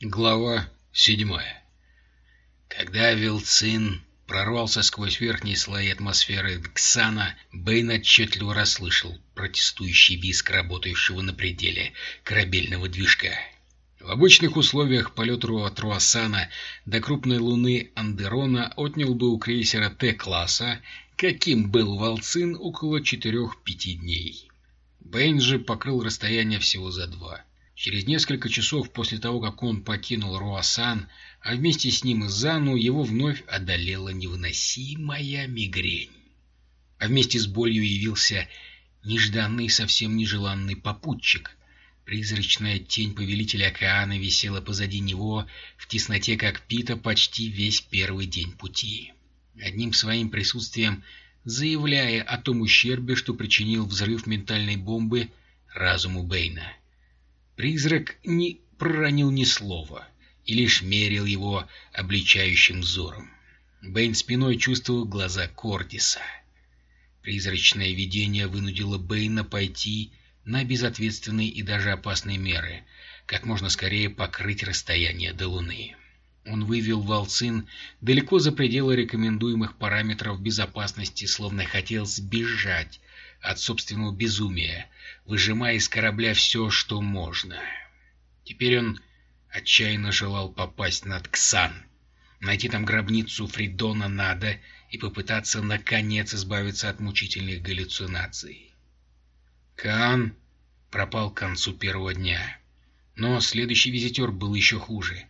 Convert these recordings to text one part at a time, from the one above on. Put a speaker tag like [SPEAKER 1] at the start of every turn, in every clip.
[SPEAKER 1] Глава седьмая Когда Вилцин прорвался сквозь верхние слои атмосферы Ксана, Бэйн отчетливо расслышал протестующий визг работающего на пределе корабельного движка. В обычных условиях полет Руа-Труасана до крупной луны Андерона отнял бы у крейсера Т-класса, каким был Волцин, около 4-5 дней. Бэйн же покрыл расстояние всего за два. Через несколько часов после того, как он покинул Руасан, а вместе с ним и Зану, его вновь одолела невыносимая мигрень. А вместе с болью явился нежданный совсем нежеланный попутчик, Призрачная тень повелителя океана висела позади него в тесноте кокпита почти весь первый день пути, одним своим присутствием заявляя о том ущербе, что причинил взрыв ментальной бомбы разуму Бэйна. Призрак не проронил ни слова и лишь мерил его обличающим взором. Бэйн спиной чувствовал глаза Кордиса. Призрачное видение вынудило Бэйна пойти на безответственные и даже опасные меры, как можно скорее покрыть расстояние до Луны. Он вывел Волцин далеко за пределы рекомендуемых параметров безопасности, словно хотел сбежать от собственного безумия, выжимая из корабля все, что можно. Теперь он отчаянно желал попасть над Ксан, найти там гробницу Фридона Нада и попытаться наконец избавиться от мучительных галлюцинаций. Каан пропал к концу первого дня. Но следующий визитер был еще хуже.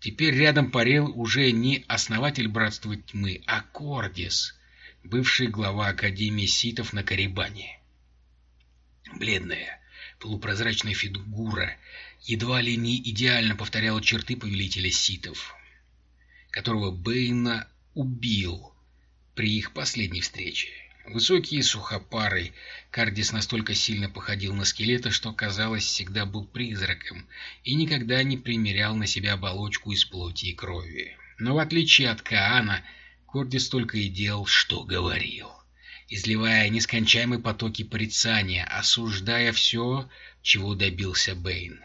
[SPEAKER 1] Теперь рядом парил уже не основатель Братства Тьмы, а Кордис, бывший глава Академии Ситов на Карибане. Бледная, полупрозрачная фигура едва ли не идеально повторяла черты повелителя Ситов, которого Бэйна убил при их последней встрече. Высокий сухопарый, Кардис настолько сильно походил на скелета, что, казалось, всегда был призраком и никогда не примерял на себя оболочку из плоти и крови. Но в отличие от Каана, Кордис только и делал, что говорил, изливая нескончаемые потоки порицания, осуждая все, чего добился Бэйн.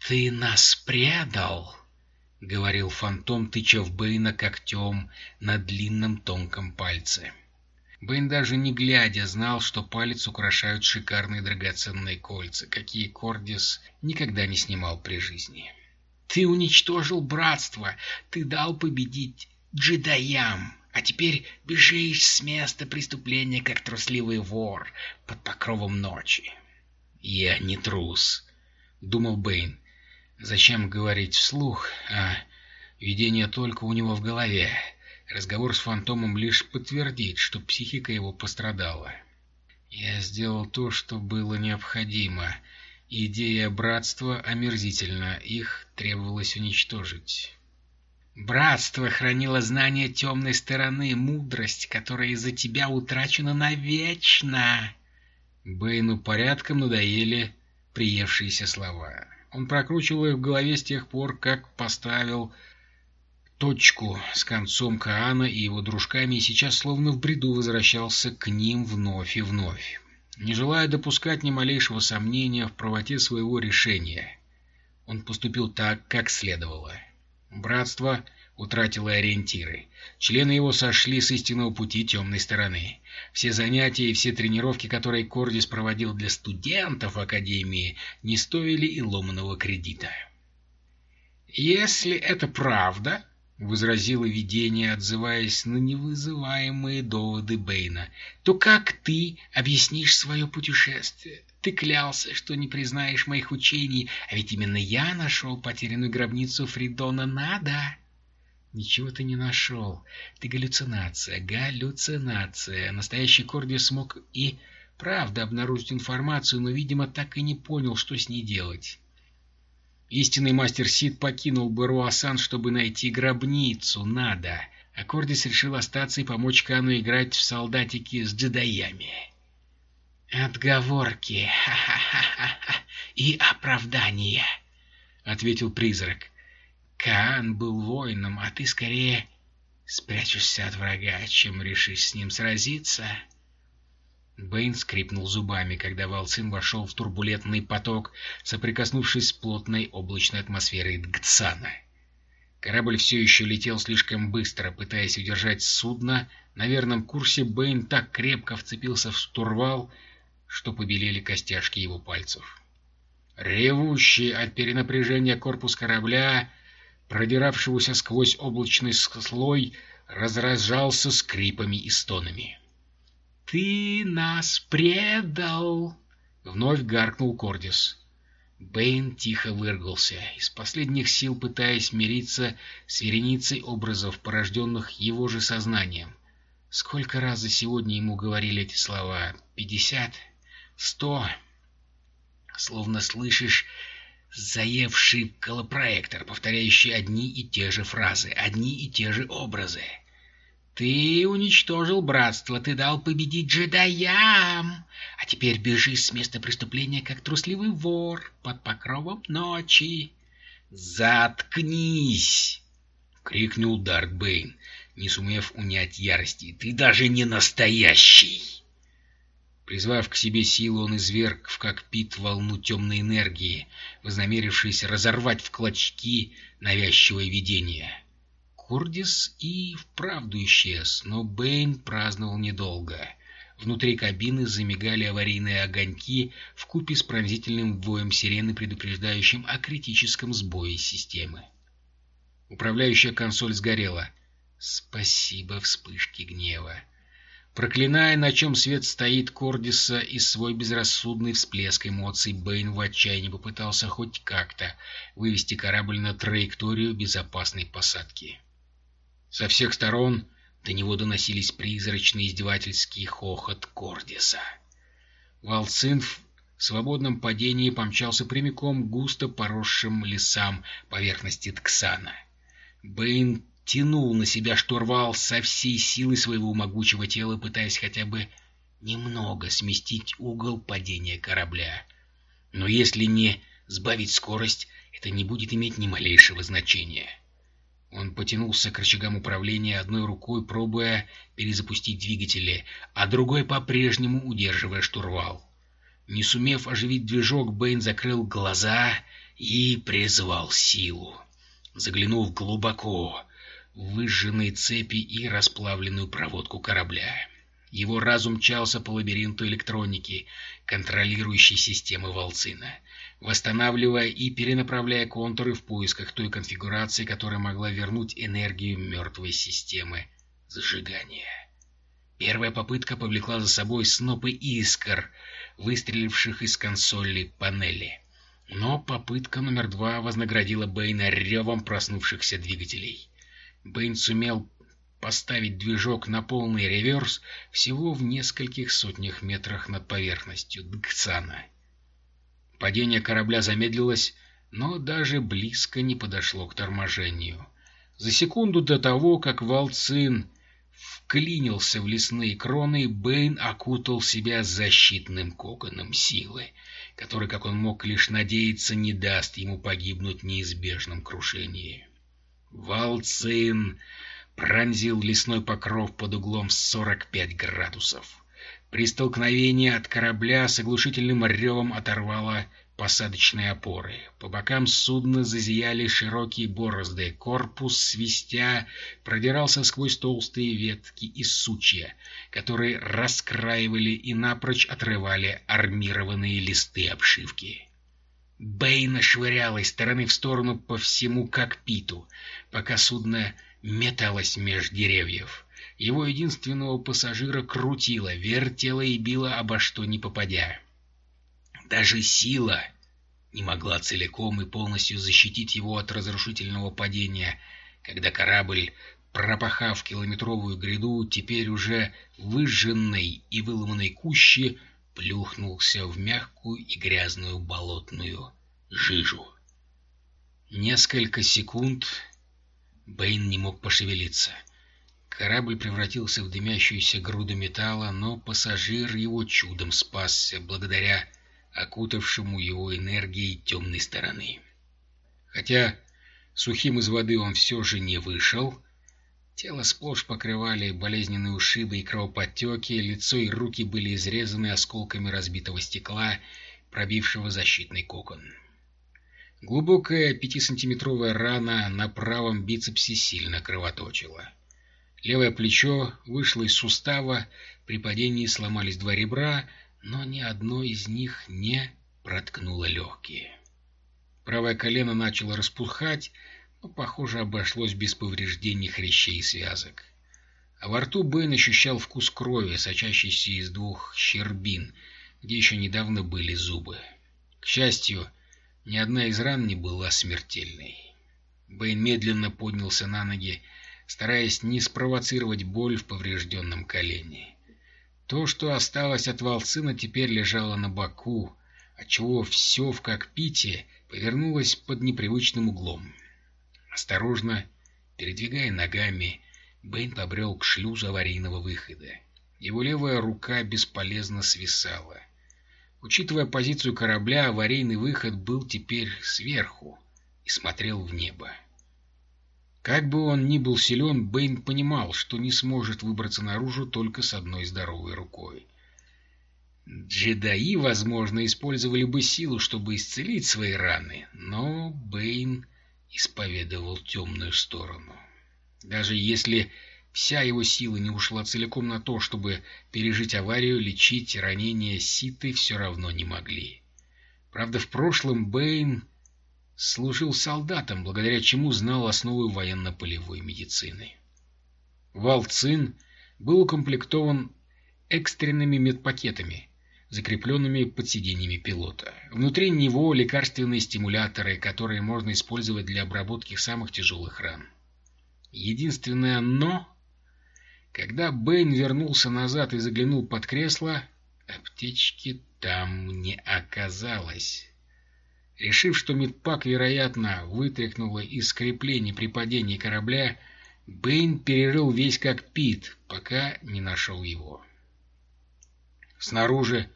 [SPEAKER 1] «Ты нас предал!» — говорил фантом, тыча в Бэйна когтем на длинном тонком пальце. Бэйн даже не глядя знал, что палец украшают шикарные драгоценные кольца, какие Кордис никогда не снимал при жизни. «Ты уничтожил братство! Ты дал победить джедаям!» А теперь бежишь с места преступления, как трусливый вор под покровом ночи. «Я не трус», — думал Бэйн. «Зачем говорить вслух, а видение только у него в голове?» Разговор с фантомом лишь подтвердит, что психика его пострадала. Я сделал то, что было необходимо. Идея братства омерзительна, их требовалось уничтожить. Братство хранило знание темной стороны, мудрость, которая из-за тебя утрачена навечно. Бэйну порядком надоели приевшиеся слова. Он прокручивал их в голове с тех пор, как поставил точку с концом Каана и его дружками и сейчас словно в бреду возвращался к ним вновь и вновь, не желая допускать ни малейшего сомнения в правоте своего решения. Он поступил так, как следовало. Братство утратило ориентиры. Члены его сошли с истинного пути темной стороны. Все занятия и все тренировки, которые Кордис проводил для студентов Академии, не стоили и ломаного кредита. «Если это правда, — возразило видение, отзываясь на невызываемые доводы Бэйна, — то как ты объяснишь свое путешествие? Ты клялся, что не признаешь моих учений, а ведь именно я нашел потерянную гробницу Фридона Нада. Ничего ты не нашел. Ты галлюцинация, галлюцинация. Настоящий Корди смог и правда обнаружить информацию, но, видимо, так и не понял, что с ней делать. Истинный мастер Сид покинул бы Руасан, чтобы найти гробницу, надо. А Кордис решил остаться и помочь Кану играть в солдатики с джедаями. «Отговорки, ха-ха-ха-ха, и оправдания», — ответил призрак. «Каан был воином, а ты скорее спрячешься от врага, чем решишь с ним сразиться». Бэйн скрипнул зубами, когда Валцин вошел в турбулентный поток, соприкоснувшись с плотной облачной атмосферой Дгцана. Корабль все еще летел слишком быстро, пытаясь удержать судно. На верном курсе Бэйн так крепко вцепился в штурвал, что побелели костяшки его пальцев. Ревущий от перенапряжения корпус корабля, продиравшегося сквозь облачный слой, разражался скрипами и стонами. «Ты нас предал!» — вновь гаркнул Кордис. Бэйн тихо выргался, из последних сил пытаясь мириться с вереницей образов, порожденных его же сознанием. Сколько раз за сегодня ему говорили эти слова? Пятьдесят? Сто? Словно слышишь заевший колопроектор, повторяющий одни и те же фразы, одни и те же образы. Ты уничтожил братство, ты дал победить джедаям, а теперь бежишь с места преступления, как трусливый вор под покровом ночи. «Заткнись!» — крикнул Дарт Бэйн, не сумев унять ярости. «Ты даже не настоящий!» Призвав к себе силу, он изверг в кокпит волну темной энергии, вознамерившись разорвать в клочки навязчивое видение. Курдис и вправду исчез, но Бэйн праздновал недолго. Внутри кабины замигали аварийные огоньки в купе с пронзительным воем сирены, предупреждающим о критическом сбое системы. Управляющая консоль сгорела. Спасибо вспышке гнева. Проклиная, на чем свет стоит Кордиса и свой безрассудный всплеск эмоций, Бэйн в отчаянии попытался хоть как-то вывести корабль на траекторию безопасной посадки. Со всех сторон до него доносились призрачный издевательский хохот Кордиса. Волцин в свободном падении помчался прямиком густо поросшим лесам поверхности Тксана. Бэйн тянул на себя штурвал со всей силы своего могучего тела, пытаясь хотя бы немного сместить угол падения корабля. Но если не сбавить скорость, это не будет иметь ни малейшего значения. Он потянулся к рычагам управления одной рукой, пробуя перезапустить двигатели, а другой по-прежнему удерживая штурвал. Не сумев оживить движок, Бэйн закрыл глаза и призвал силу. Заглянув глубоко в выжженные цепи и расплавленную проводку корабля. Его разум мчался по лабиринту электроники, контролирующей системы Волцина восстанавливая и перенаправляя контуры в поисках той конфигурации, которая могла вернуть энергию мертвой системы зажигания. Первая попытка повлекла за собой снопы искр, выстреливших из консоли панели. Но попытка номер два вознаградила Бэйна ревом проснувшихся двигателей. Бэйн сумел поставить движок на полный реверс всего в нескольких сотнях метрах над поверхностью Дгцана. Падение корабля замедлилось, но даже близко не подошло к торможению. За секунду до того, как Волцин вклинился в лесные кроны, Бэйн окутал себя защитным коконом силы, который, как он мог лишь надеяться, не даст ему погибнуть в неизбежном крушении. Волцин пронзил лесной покров под углом 45 градусов. При столкновении от корабля с оглушительным ревом оторвало посадочные опоры. По бокам судна зазияли широкие борозды. Корпус, свистя, продирался сквозь толстые ветки и сучья, которые раскраивали и напрочь отрывали армированные листы обшивки. Бэйна швыряла из стороны в сторону по всему кокпиту, пока судно металось меж деревьев. Его единственного пассажира крутило, вертело и било обо что ни попадя. Даже сила не могла целиком и полностью защитить его от разрушительного падения, когда корабль, пропахав километровую гряду, теперь уже выжженной и выломанной кущи, плюхнулся в мягкую и грязную болотную жижу. Несколько секунд Бэйн не мог пошевелиться — Корабль превратился в дымящуюся груду металла, но пассажир его чудом спасся благодаря окутавшему его энергией темной стороны. Хотя сухим из воды он все же не вышел, Тело сплошь покрывали болезненные ушибы и кровоподтеки, лицо и руки были изрезаны осколками разбитого стекла, пробившего защитный кокон. Глубокая пятисантиметровая рана на правом бицепсе сильно кровоточила. Левое плечо вышло из сустава, при падении сломались два ребра, но ни одно из них не проткнуло легкие. Правое колено начало распухать, но, похоже, обошлось без повреждений хрящей и связок. А во рту Бен ощущал вкус крови, сочащийся из двух щербин, где еще недавно были зубы. К счастью, ни одна из ран не была смертельной. Бэйн медленно поднялся на ноги, стараясь не спровоцировать боль в поврежденном колене. То, что осталось от волцина, теперь лежало на боку, отчего все в кокпите повернулось под непривычным углом. Осторожно, передвигая ногами, Бэйн побрел к шлюзу аварийного выхода. Его левая рука бесполезно свисала. Учитывая позицию корабля, аварийный выход был теперь сверху и смотрел в небо. Как бы он ни был силен, Бэйн понимал, что не сможет выбраться наружу только с одной здоровой рукой. Джедаи, возможно, использовали бы силу, чтобы исцелить свои раны, но Бэйн исповедовал темную сторону. Даже если вся его сила не ушла целиком на то, чтобы пережить аварию, лечить ранения Ситы все равно не могли. Правда, в прошлом Бэйн служил солдатом, благодаря чему знал основы военно-полевой медицины. Валцин был укомплектован экстренными медпакетами, закрепленными под сиденьями пилота. Внутри него лекарственные стимуляторы, которые можно использовать для обработки самых тяжелых ран. Единственное «но» Когда Бэйн вернулся назад и заглянул под кресло, аптечки там не оказалось. Решив, что медпак, вероятно, вытряхнуло из креплений при падении корабля, Бэйн перерыл весь кокпит, пока не нашел его. Снаружи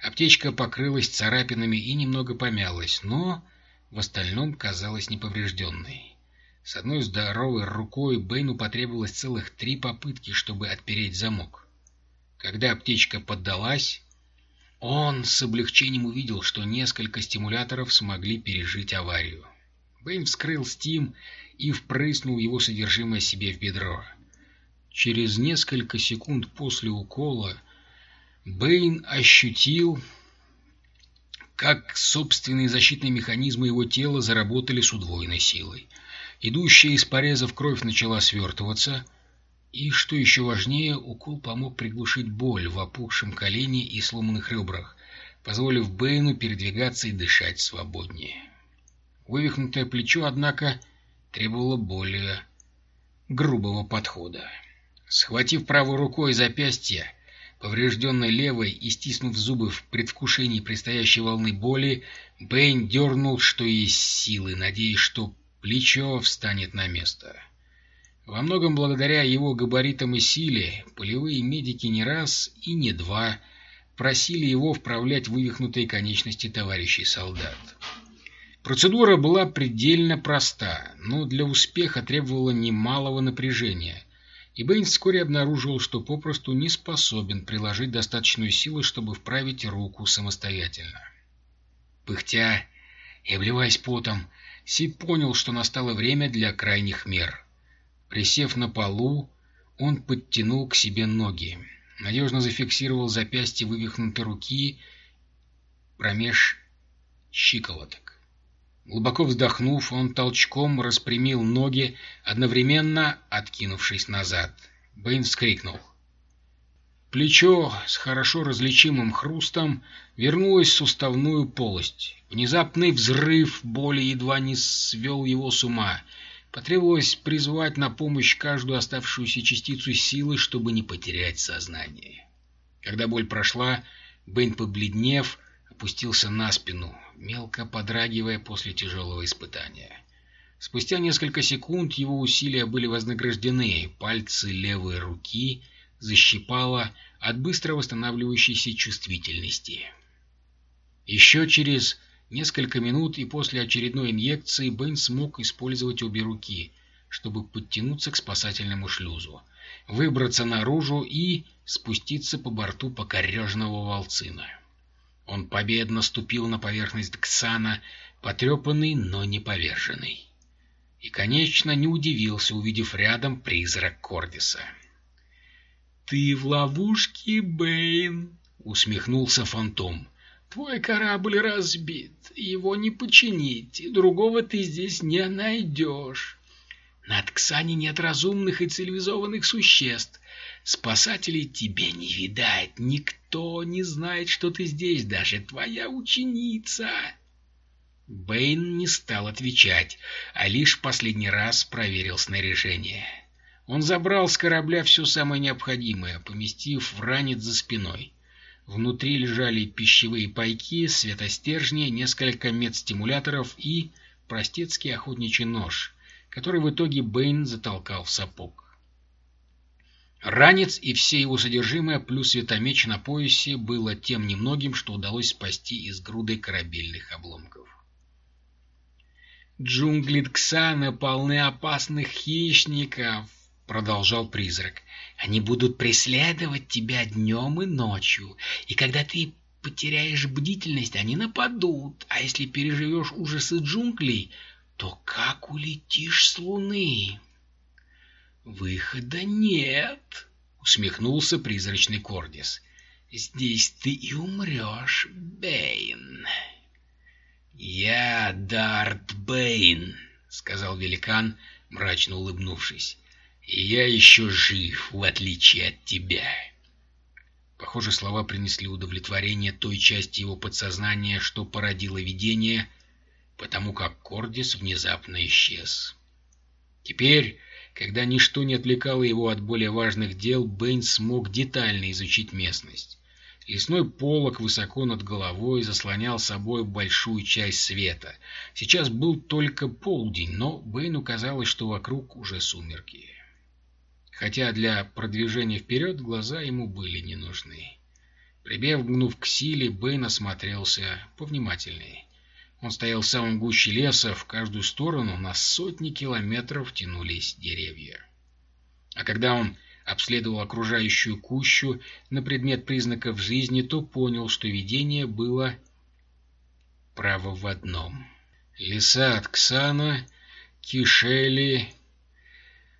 [SPEAKER 1] аптечка покрылась царапинами и немного помялась, но в остальном казалась неповрежденной. С одной здоровой рукой Бэйну потребовалось целых три попытки, чтобы отпереть замок. Когда аптечка поддалась, он с облегчением увидел, что несколько стимуляторов смогли пережить аварию. Бэйн вскрыл стим и впрыснул его содержимое себе в бедро. Через несколько секунд после укола Бэйн ощутил, как собственные защитные механизмы его тела заработали с удвоенной силой. Идущая из порезов кровь начала свертываться, и, что еще важнее, укол помог приглушить боль в опухшем колене и сломанных ребрах, позволив Бэйну передвигаться и дышать свободнее. Вывихнутое плечо, однако, требовало более грубого подхода. Схватив правой рукой запястье, поврежденной левой и стиснув зубы в предвкушении предстоящей волны боли, Бэйн дернул, что есть силы, надеясь, что плечо встанет на место. Во многом благодаря его габаритам и силе полевые медики не раз и не два просили его вправлять вывихнутые конечности товарищей солдат. Процедура была предельно проста, но для успеха требовала немалого напряжения, и Бэйн вскоре обнаружил, что попросту не способен приложить достаточную силу, чтобы вправить руку самостоятельно. Пыхтя и обливаясь потом, Сид понял, что настало время для крайних мер. Присев на полу, он подтянул к себе ноги, надежно зафиксировал запястье вывихнутой руки промеж щиколоток. Глубоко вздохнув, он толчком распрямил ноги, одновременно откинувшись назад. Бэйн вскрикнул. Плечо с хорошо различимым хрустом вернулось в суставную полость. Внезапный взрыв боли едва не свел его с ума. Потребовалось призвать на помощь каждую оставшуюся частицу силы, чтобы не потерять сознание. Когда боль прошла, Бэйн, побледнев, опустился на спину, мелко подрагивая после тяжелого испытания. Спустя несколько секунд его усилия были вознаграждены, пальцы левой руки — защипало от быстро восстанавливающейся чувствительности. Еще через несколько минут и после очередной инъекции Бен смог использовать обе руки, чтобы подтянуться к спасательному шлюзу, выбраться наружу и спуститься по борту покорежного волцина. Он победно ступил на поверхность Ксана, потрепанный, но не поверженный. И, конечно, не удивился, увидев рядом призрак Кордиса. «Ты в ловушке, Бэйн!» — усмехнулся фантом. «Твой корабль разбит, его не починить, и другого ты здесь не найдешь. На Тксане нет разумных и цивилизованных существ. Спасателей тебе не видать, никто не знает, что ты здесь, даже твоя ученица». Бэйн не стал отвечать, а лишь последний раз проверил снаряжение. Он забрал с корабля все самое необходимое, поместив в ранец за спиной. Внутри лежали пищевые пайки, светостержни, несколько медстимуляторов и простецкий охотничий нож, который в итоге Бэйн затолкал в сапог. Ранец и все его содержимое, плюс светомеч на поясе, было тем немногим, что удалось спасти из груды корабельных обломков. «Джунгли Тксана полны опасных хищников», — продолжал призрак. «Они будут преследовать тебя днем и ночью, и когда ты потеряешь бдительность, они нападут, а если переживешь ужасы джунглей, то как улетишь с луны?» «Выхода нет», — усмехнулся призрачный Кордис. «Здесь ты и умрешь, Бэйн». «Я Дарт Бэйн», — сказал великан, мрачно улыбнувшись. И я еще жив, в отличие от тебя. Похоже, слова принесли удовлетворение той части его подсознания, что породило видение, потому как Кордис внезапно исчез. Теперь, когда ничто не отвлекало его от более важных дел, Бэйн смог детально изучить местность. Лесной полог высоко над головой заслонял собой большую часть света. Сейчас был только полдень, но Бэйну казалось, что вокруг уже сумерки хотя для продвижения вперед глаза ему были не нужны. Прибегнув к силе, Бэйн осмотрелся повнимательнее. Он стоял в самом гуще леса, в каждую сторону на сотни километров тянулись деревья. А когда он обследовал окружающую кущу на предмет признаков жизни, то понял, что видение было право в одном. Леса от Ксана кишели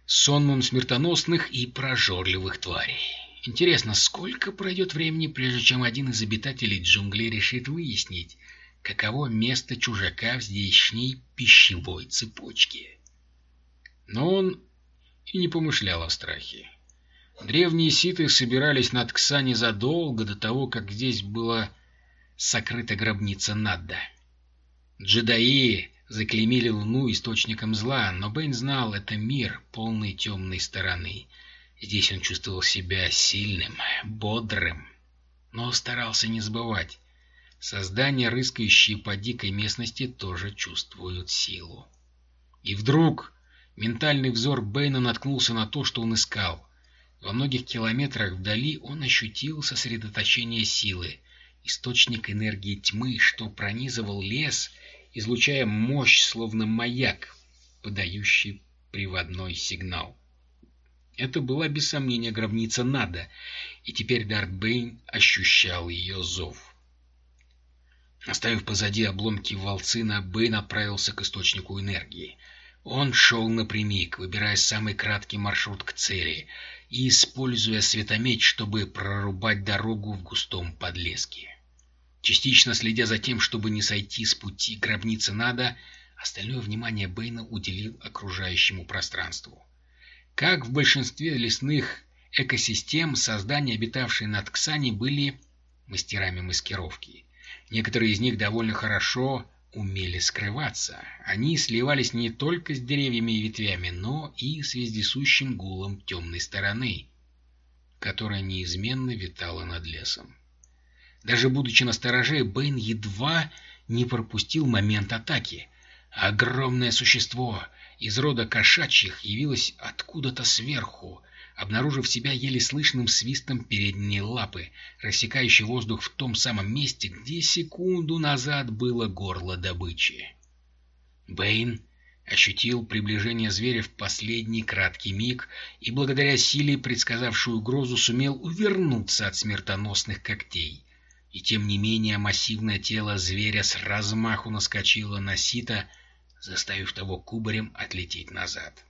[SPEAKER 1] сонмом смертоносных и прожорливых тварей. Интересно, сколько пройдет времени, прежде чем один из обитателей джунглей решит выяснить, каково место чужака в здешней пищевой цепочке? Но он и не помышлял о страхе. Древние ситы собирались над Ксани задолго до того, как здесь была сокрыта гробница Надда. Джедаи заклеймили Луну источником зла, но Бэйн знал, это мир, полный темной стороны. Здесь он чувствовал себя сильным, бодрым, но старался не забывать. Создания, рыскающие по дикой местности, тоже чувствуют силу. И вдруг ментальный взор Бэйна наткнулся на то, что он искал. Во многих километрах вдали он ощутил сосредоточение силы, источник энергии тьмы, что пронизывал лес — излучая мощь, словно маяк, подающий приводной сигнал. Это была без сомнения гробница Нада, и теперь Дарт Бэйн ощущал ее зов. Оставив позади обломки волцина, Бэйн отправился к источнику энергии. Он шел напрямик, выбирая самый краткий маршрут к цели и используя светомеч, чтобы прорубать дорогу в густом подлеске. Частично следя за тем, чтобы не сойти с пути гробницы Нада, остальное внимание Бэйна уделил окружающему пространству. Как в большинстве лесных экосистем, создания, обитавшие над Ксани, были мастерами маскировки. Некоторые из них довольно хорошо умели скрываться. Они сливались не только с деревьями и ветвями, но и с вездесущим гулом темной стороны, которая неизменно витала над лесом. Даже будучи на стороже, Бэйн едва не пропустил момент атаки. Огромное существо из рода кошачьих явилось откуда-то сверху, обнаружив себя еле слышным свистом передней лапы, рассекающей воздух в том самом месте, где секунду назад было горло добычи. Бэйн ощутил приближение зверя в последний краткий миг и благодаря силе, предсказавшую угрозу, сумел увернуться от смертоносных когтей. И тем не менее массивное тело зверя с размаху наскочило на сито, заставив того кубарем отлететь назад.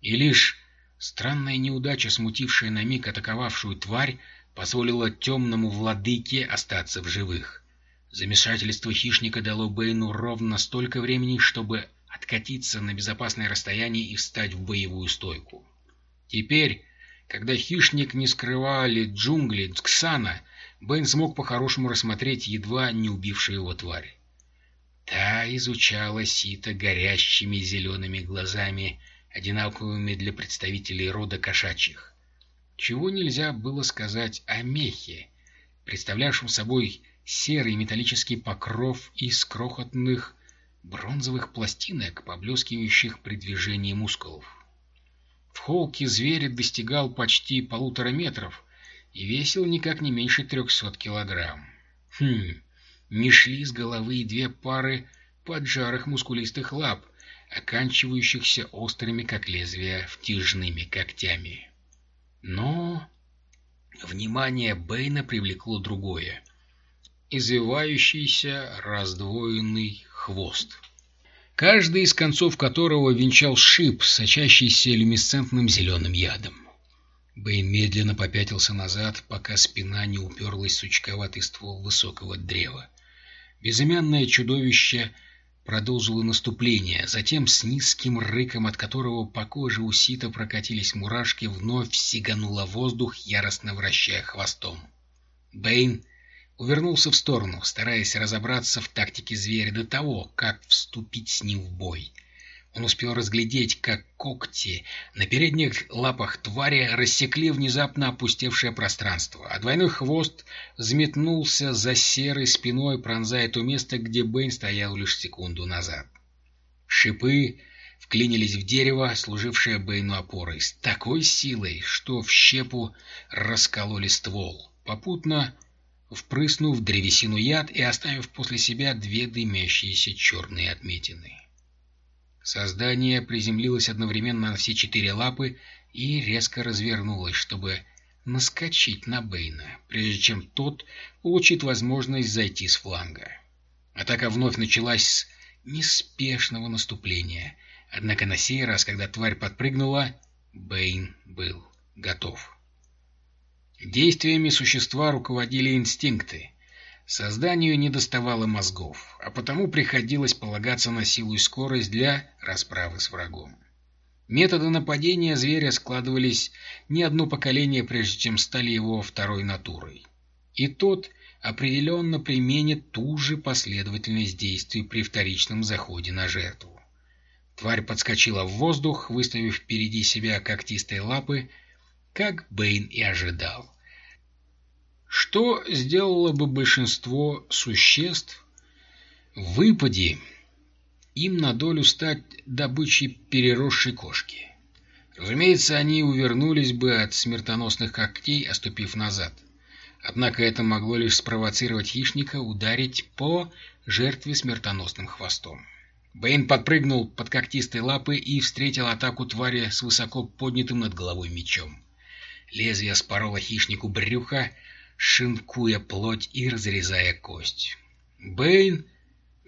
[SPEAKER 1] И лишь странная неудача, смутившая на миг атаковавшую тварь, позволила темному владыке остаться в живых. Замешательство хищника дало Бэйну ровно столько времени, чтобы откатиться на безопасное расстояние и встать в боевую стойку. Теперь, когда хищник не скрывали джунгли Ксана, Бэйн смог по-хорошему рассмотреть едва не убившую его тварь. Та изучала сито горящими зелеными глазами, одинаковыми для представителей рода кошачьих. Чего нельзя было сказать о мехе, представлявшем собой серый металлический покров из крохотных бронзовых пластинок, поблескивающих при движении мускулов. В холке зверь достигал почти полутора метров и весил никак не меньше трехсот килограмм. Хм, не шли с головы две пары поджарых мускулистых лап, оканчивающихся острыми, как лезвия, втяжными когтями. Но внимание Бэйна привлекло другое. Извивающийся раздвоенный хвост, каждый из концов которого венчал шип, сочащийся люмисцентным зеленым ядом. Бэйн медленно попятился назад, пока спина не уперлась в сучковатый ствол высокого древа. Безымянное чудовище продолжило наступление, затем с низким рыком, от которого по коже у сита прокатились мурашки, вновь сигануло воздух, яростно вращая хвостом. Бэйн увернулся в сторону, стараясь разобраться в тактике зверя до того, как вступить с ним в бой. Он успел разглядеть, как когти на передних лапах твари рассекли внезапно опустевшее пространство, а двойной хвост взметнулся за серой спиной, пронзая то место, где Бэйн стоял лишь секунду назад. Шипы вклинились в дерево, служившее Бэйну опорой, с такой силой, что в щепу раскололи ствол, попутно впрыснув древесину яд и оставив после себя две дымящиеся черные отметины. Создание приземлилось одновременно на все четыре лапы и резко развернулось, чтобы наскочить на Бэйна, прежде чем тот получит возможность зайти с фланга. Атака вновь началась с неспешного наступления, однако на сей раз, когда тварь подпрыгнула, Бэйн был готов. Действиями существа руководили инстинкты, Созданию не доставало мозгов, а потому приходилось полагаться на силу и скорость для расправы с врагом. Методы нападения зверя складывались не одно поколение, прежде чем стали его второй натурой. И тот определенно применит ту же последовательность действий при вторичном заходе на жертву. Тварь подскочила в воздух, выставив впереди себя когтистые лапы, как Бэйн и ожидал. Что сделало бы большинство существ? Выпади им на долю стать добычей переросшей кошки. Разумеется, они увернулись бы от смертоносных когтей, оступив назад. Однако это могло лишь спровоцировать хищника ударить по жертве смертоносным хвостом. Бэйн подпрыгнул под когтистой лапы и встретил атаку твари с высоко поднятым над головой мечом. Лезвие спороло хищнику брюха, шинкуя плоть и разрезая кость. Бэйн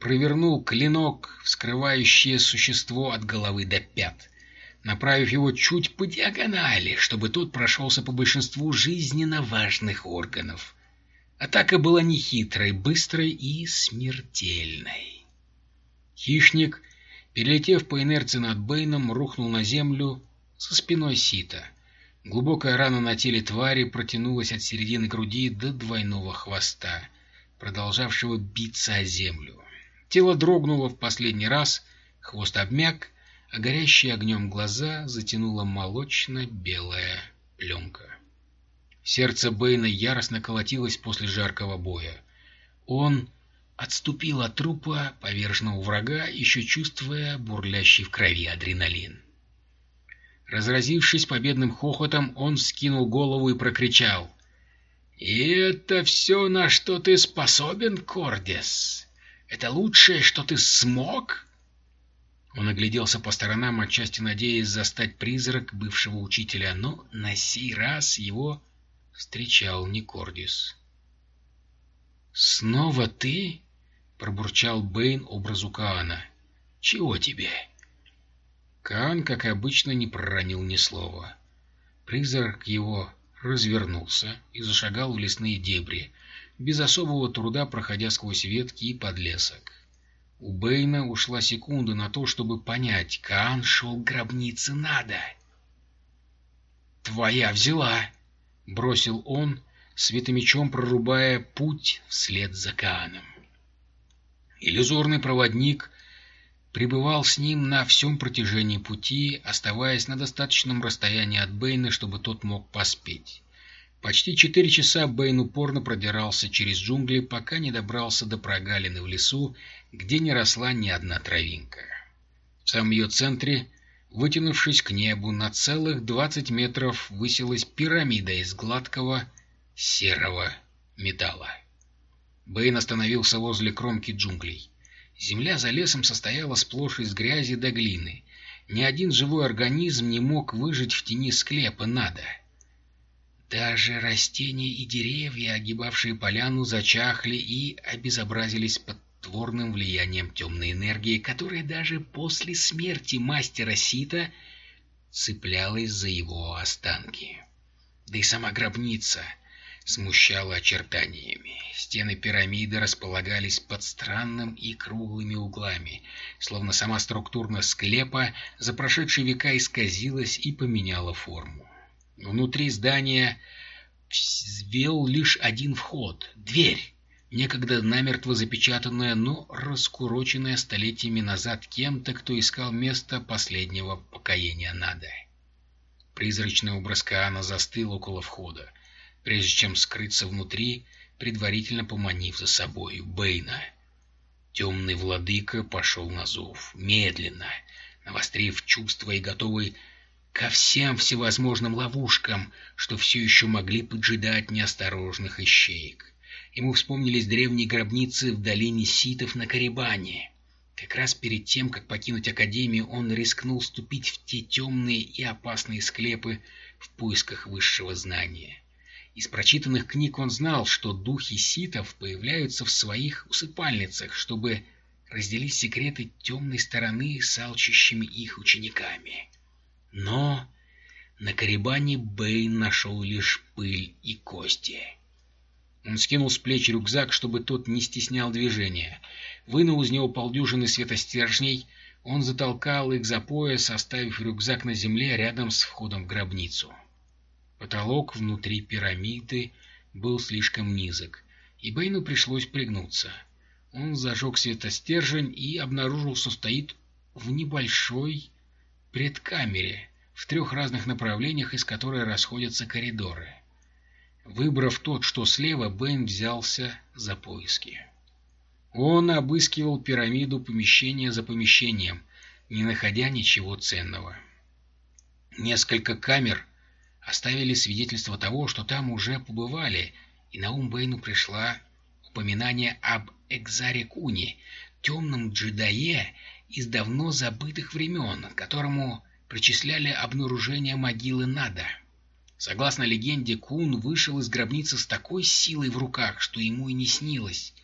[SPEAKER 1] провернул клинок, вскрывающее существо от головы до пят, направив его чуть по диагонали, чтобы тот прошелся по большинству жизненно важных органов. Атака была нехитрой, быстрой и смертельной. Хищник, перелетев по инерции над Бэйном, рухнул на землю со спиной Сита — Глубокая рана на теле твари протянулась от середины груди до двойного хвоста, продолжавшего биться о землю. Тело дрогнуло в последний раз, хвост обмяк, а горящие огнем глаза затянула молочно-белая пленка. Сердце Бэйна яростно колотилось после жаркого боя. Он отступил от трупа поверженного врага, еще чувствуя бурлящий в крови адреналин. Разразившись победным хохотом, он скинул голову и прокричал. «И это все, на что ты способен, Кордес? Это лучшее, что ты смог?» Он огляделся по сторонам, отчасти надеясь застать призрак бывшего учителя, но на сей раз его встречал Никордис. «Снова ты?» — пробурчал Бэйн образу Каана. «Чего тебе?» Каан, как обычно, не проронил ни слова. Призрак его развернулся и зашагал в лесные дебри, без особого труда проходя сквозь ветки и подлесок. У Бэйна ушла секунда на то, чтобы понять, Каан шел к гробнице надо. «Твоя взяла!» — бросил он, светомечом прорубая путь вслед за Кааном. Иллюзорный проводник пребывал с ним на всем протяжении пути, оставаясь на достаточном расстоянии от Бэйна, чтобы тот мог поспеть. Почти четыре часа Бэйн упорно продирался через джунгли, пока не добрался до прогалины в лесу, где не росла ни одна травинка. В самом ее центре, вытянувшись к небу, на целых двадцать метров высилась пирамида из гладкого серого металла. Бэйн остановился возле кромки джунглей. Земля за лесом состояла сплошь из грязи до глины. Ни один живой организм не мог выжить в тени склепа надо. Даже растения и деревья, огибавшие поляну, зачахли и обезобразились под творным влиянием темной энергии, которая даже после смерти мастера Сита цеплялась за его останки. Да и сама гробница смущала очертаниями. Стены пирамиды располагались под странным и круглыми углами, словно сама структура склепа за прошедшие века исказилась и поменяла форму. Внутри здания вел лишь один вход — дверь, некогда намертво запечатанная, но раскуроченная столетиями назад кем-то, кто искал место последнего покоения Нады. Призрачный образ Каана застыл около входа, прежде чем скрыться внутри, предварительно поманив за собой Бэйна. Темный владыка пошел на зов, медленно, навострив чувства и готовый ко всем всевозможным ловушкам, что все еще могли поджидать неосторожных ищеек. Ему вспомнились древние гробницы в долине ситов на Карибане. Как раз перед тем, как покинуть Академию, он рискнул вступить в те темные и опасные склепы в поисках высшего знания. Из прочитанных книг он знал, что духи ситов появляются в своих усыпальницах, чтобы разделить секреты темной стороны с алчащими их учениками. Но на Карибане Бэйн нашел лишь пыль и кости. Он скинул с плеч рюкзак, чтобы тот не стеснял движения. Вынул из него полдюжины светостержней, он затолкал их за пояс, оставив рюкзак на земле рядом с входом в гробницу. Потолок внутри пирамиды был слишком низок, и Бэйну пришлось пригнуться. Он зажег светостержень и обнаружил, что стоит в небольшой предкамере в трех разных направлениях, из которой расходятся коридоры. Выбрав тот, что слева, Бэйн взялся за поиски. Он обыскивал пирамиду помещение за помещением, не находя ничего ценного. Несколько камер оставили свидетельство того, что там уже побывали, и на ум Бэйну пришла упоминание об Экзаре Куни, темном джедае из давно забытых времен, которому причисляли обнаружение могилы Нада. Согласно легенде, Кун вышел из гробницы с такой силой в руках, что ему и не снилось.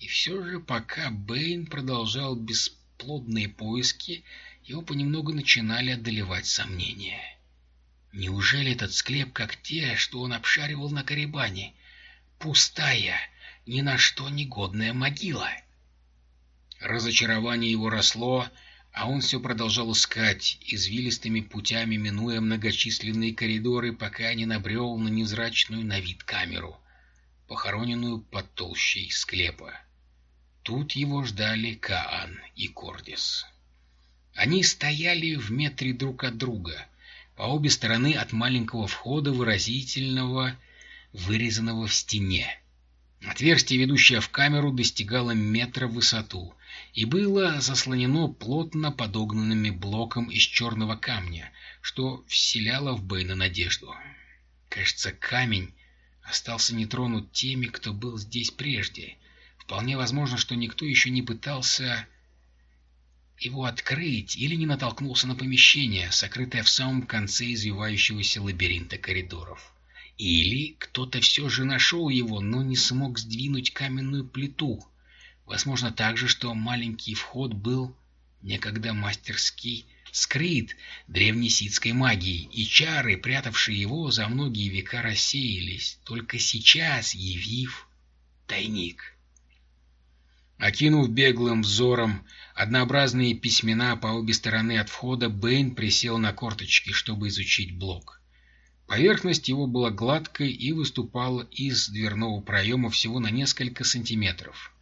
[SPEAKER 1] И все же, пока Бэйн продолжал бесплодные поиски, его понемногу начинали одолевать сомнения. Неужели этот склеп, как те, что он обшаривал на Карибане, пустая, ни на что негодная могила? Разочарование его росло, а он все продолжал искать, извилистыми путями минуя многочисленные коридоры, пока не набрел на невзрачную на вид камеру, похороненную под толщей склепа. Тут его ждали Каан и Кордис. Они стояли в метре друг от друга — по обе стороны от маленького входа выразительного, вырезанного в стене. Отверстие, ведущее в камеру, достигало метра в высоту и было заслонено плотно подогнанными блоком из черного камня, что вселяло в Бэйна надежду. Кажется, камень остался нетронут теми, кто был здесь прежде. Вполне возможно, что никто еще не пытался его открыть или не натолкнулся на помещение, сокрытое в самом конце извивающегося лабиринта коридоров. Или кто-то все же нашел его, но не смог сдвинуть каменную плиту. Возможно также, что маленький вход был некогда мастерский скрыт древней ситской магией, и чары, прятавшие его за многие века, рассеялись, только сейчас явив тайник. Окинув беглым взором однообразные письмена по обе стороны от входа, Бэйн присел на корточки, чтобы изучить блок. Поверхность его была гладкой и выступала из дверного проема всего на несколько сантиметров.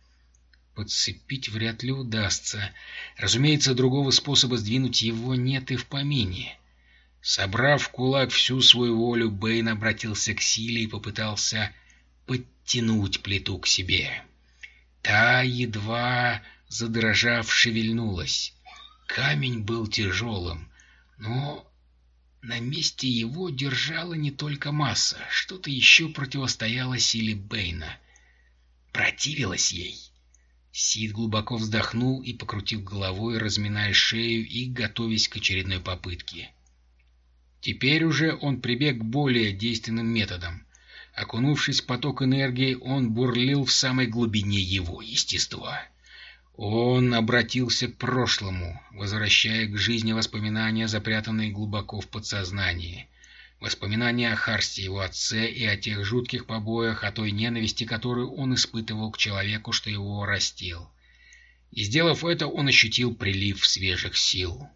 [SPEAKER 1] Подцепить вряд ли удастся. Разумеется, другого способа сдвинуть его нет и в помине. Собрав в кулак всю свою волю, Бэйн обратился к силе и попытался подтянуть плиту к себе. Та, едва задрожав, шевельнулась. Камень был тяжелым, но на месте его держала не только масса, что-то еще противостояло силе Бэйна. Противилась ей. Сид глубоко вздохнул и покрутил головой, разминая шею и готовясь к очередной попытке. Теперь уже он прибег к более действенным методам. Окунувшись в поток энергии, он бурлил в самой глубине его естества. Он обратился к прошлому, возвращая к жизни воспоминания, запрятанные глубоко в подсознании. Воспоминания о Харсте, его отце и о тех жутких побоях, о той ненависти, которую он испытывал к человеку, что его растил. И сделав это, он ощутил прилив свежих сил.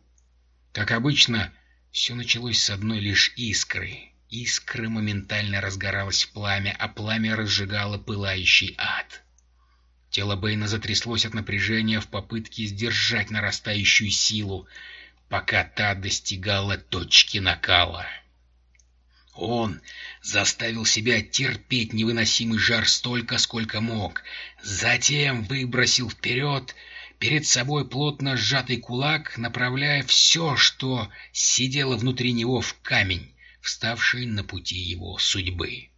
[SPEAKER 1] Как обычно, все началось с одной лишь искры, Искра моментально разгоралась в пламя, а пламя разжигало пылающий ад. Тело Бэйна затряслось от напряжения в попытке сдержать нарастающую силу, пока та достигала точки накала. Он заставил себя терпеть невыносимый жар столько, сколько мог, затем выбросил вперед перед собой плотно сжатый кулак, направляя все, что сидело внутри него в камень, вставший на пути его судьбы.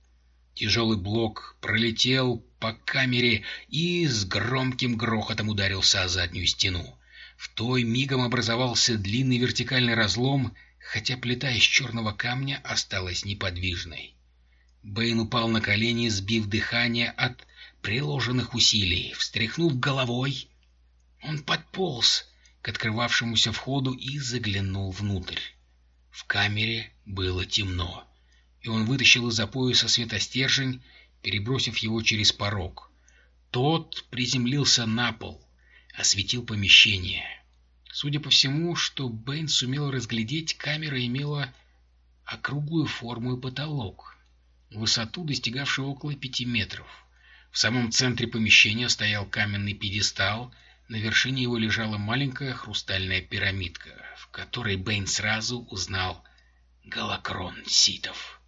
[SPEAKER 1] Тяжелый блок пролетел по камере и с громким грохотом ударился о заднюю стену. В той мигом образовался длинный вертикальный разлом, хотя плита из черного камня осталась неподвижной. Бэйн упал на колени, сбив дыхание от приложенных усилий. Встряхнув головой, он подполз к открывавшемуся входу и заглянул внутрь. В камере было темно, и он вытащил из-за пояса светостержень, перебросив его через порог. Тот приземлился на пол, осветил помещение. Судя по всему, что Бэйн сумел разглядеть, камера имела округлую форму и потолок, высоту, достигавшую около пяти метров. В самом центре помещения стоял каменный пьедестал, на вершине его лежала маленькая хрустальная пирамидка, в которой Бэйн сразу узнал голокрон ситов.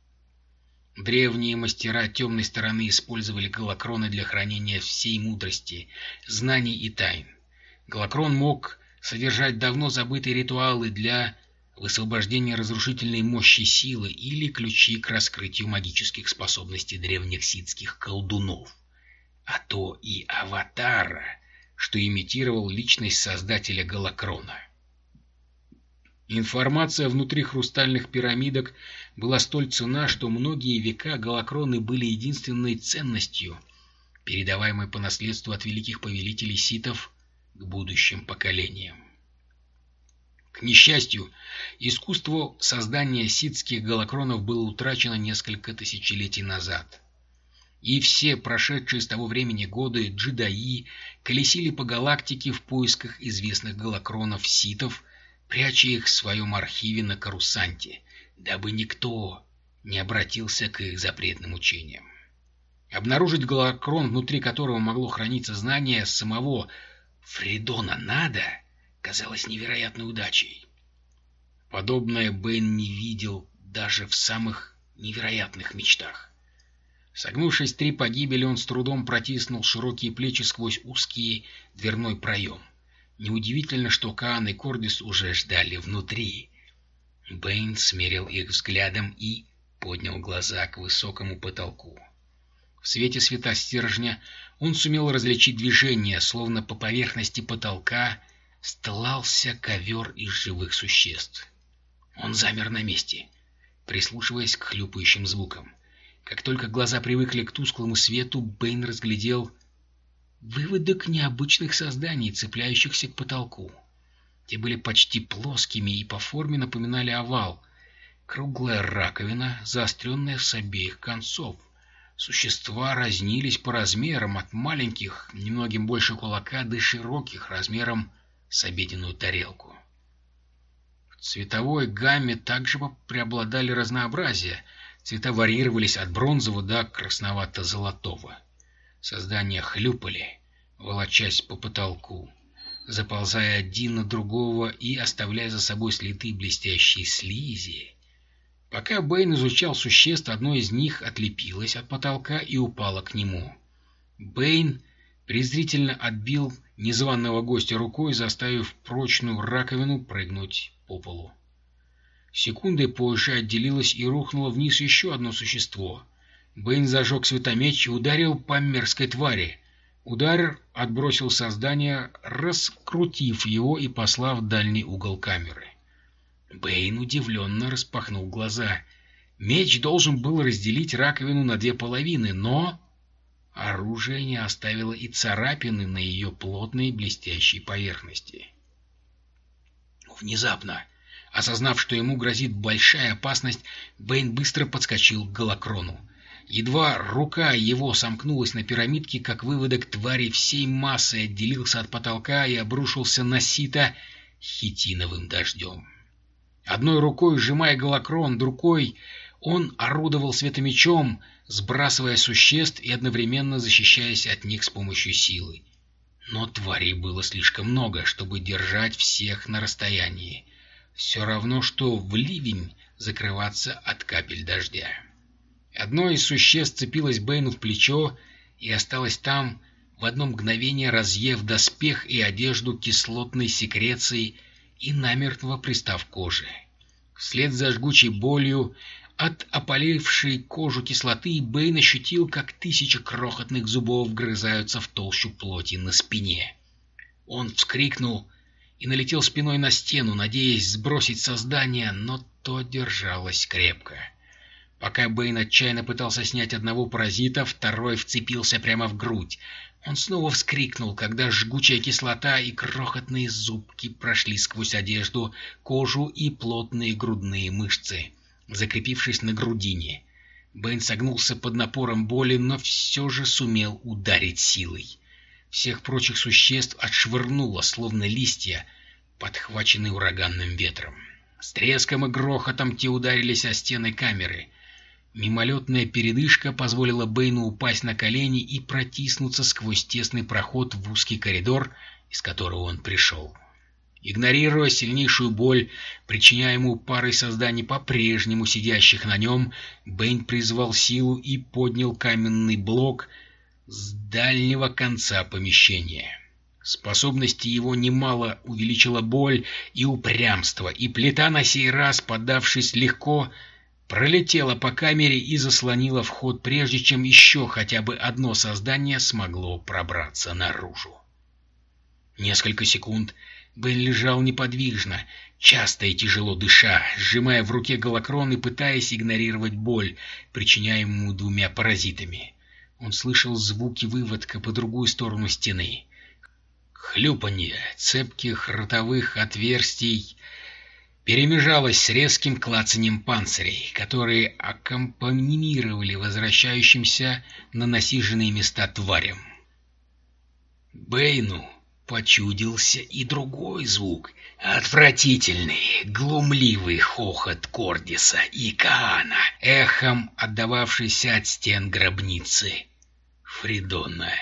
[SPEAKER 1] Древние мастера темной стороны использовали голокроны для хранения всей мудрости, знаний и тайн. Голокрон мог содержать давно забытые ритуалы для высвобождения разрушительной мощи силы или ключи к раскрытию магических способностей древних ситских колдунов, а то и аватара — что имитировал личность создателя Галакрона. Информация внутри хрустальных пирамидок была столь цена, что многие века галакроны были единственной ценностью, передаваемой по наследству от великих повелителей ситов к будущим поколениям. К несчастью, искусство создания ситских галакронов было утрачено несколько тысячелетий назад и все прошедшие с того времени годы джедаи колесили по галактике в поисках известных галакронов ситов, пряча их в своем архиве на Карусанте, дабы никто не обратился к их запретным учениям. Обнаружить галакрон, внутри которого могло храниться знание самого Фридона Нада, казалось невероятной удачей. Подобное Бен не видел даже в самых невероятных мечтах. Согнувшись три погибели, он с трудом протиснул широкие плечи сквозь узкий дверной проем. Неудивительно, что Каан и Кордис уже ждали внутри. Бэйн смерил их взглядом и поднял глаза к высокому потолку. В свете света стержня он сумел различить движение, словно по поверхности потолка стлался ковер из живых существ. Он замер на месте, прислушиваясь к хлюпающим звукам. Как только глаза привыкли к тусклому свету, Бэйн разглядел выводок необычных созданий, цепляющихся к потолку. Те были почти плоскими и по форме напоминали овал. Круглая раковина, заостренная с обеих концов. Существа разнились по размерам от маленьких, немногим больше кулака, до широких, размером с обеденную тарелку. В цветовой гамме также преобладали разнообразие — Цвета варьировались от бронзового до красновато-золотого. Создания хлюпали, волочась по потолку, заползая один на другого и оставляя за собой следы блестящей слизи. Пока Бэйн изучал существ, одно из них отлепилось от потолка и упало к нему. Бэйн презрительно отбил незваного гостя рукой, заставив прочную раковину прыгнуть по полу. Секундой позже отделилось и рухнуло вниз еще одно существо. Бэйн зажег светомеч и ударил по мерзкой твари. Удар отбросил создание, раскрутив его и послав в дальний угол камеры. Бэйн удивленно распахнул глаза. Меч должен был разделить раковину на две половины, но... Оружие не оставило и царапины на ее плотной блестящей поверхности. Внезапно Осознав, что ему грозит большая опасность, Бэйн быстро подскочил к Галакрону. Едва рука его сомкнулась на пирамидке, как выводок твари всей массой отделился от потолка и обрушился на сито хитиновым дождем. Одной рукой сжимая Галакрон, другой он орудовал светомечом, сбрасывая существ и одновременно защищаясь от них с помощью силы. Но тварей было слишком много, чтобы держать всех на расстоянии. Все равно, что в ливень закрываться от капель дождя. Одно из существ цепилось Бэйну в плечо и осталось там, в одно мгновение разъев доспех и одежду кислотной секрецией и намертво пристав к коже. Вслед за жгучей болью от опалившей кожу кислоты Бэйн ощутил, как тысячи крохотных зубов вгрызаются в толщу плоти на спине. Он вскрикнул и налетел спиной на стену, надеясь сбросить создание, но то держалось крепко. Пока Бэйн отчаянно пытался снять одного паразита, второй вцепился прямо в грудь. Он снова вскрикнул, когда жгучая кислота и крохотные зубки прошли сквозь одежду, кожу и плотные грудные мышцы, закрепившись на грудине. Бэйн согнулся под напором боли, но все же сумел ударить силой. Всех прочих существ отшвырнуло, словно листья, подхваченные ураганным ветром. С треском и грохотом те ударились о стены камеры. Мимолетная передышка позволила Бэйну упасть на колени и протиснуться сквозь тесный проход в узкий коридор, из которого он пришел. Игнорируя сильнейшую боль, причиняемую парой созданий по-прежнему сидящих на нем, Бэйн призвал силу и поднял каменный блок — с дальнего конца помещения. Способности его немало увеличила боль и упрямство, и плита на сей раз, подавшись легко, пролетела по камере и заслонила вход, прежде чем еще хотя бы одно создание смогло пробраться наружу. Несколько секунд Бен лежал неподвижно, часто и тяжело дыша, сжимая в руке голокрон и пытаясь игнорировать боль, причиняемую двумя паразитами. Он слышал звуки выводка по другую сторону стены. Хлюпанье цепких ротовых отверстий перемежалось с резким клацанием панцирей, которые аккомпанимировали возвращающимся на насиженные места тварям. Бэйну почудился и другой звук — отвратительный, глумливый хохот Кордиса и Каана, эхом отдававшийся от стен гробницы. Фридона.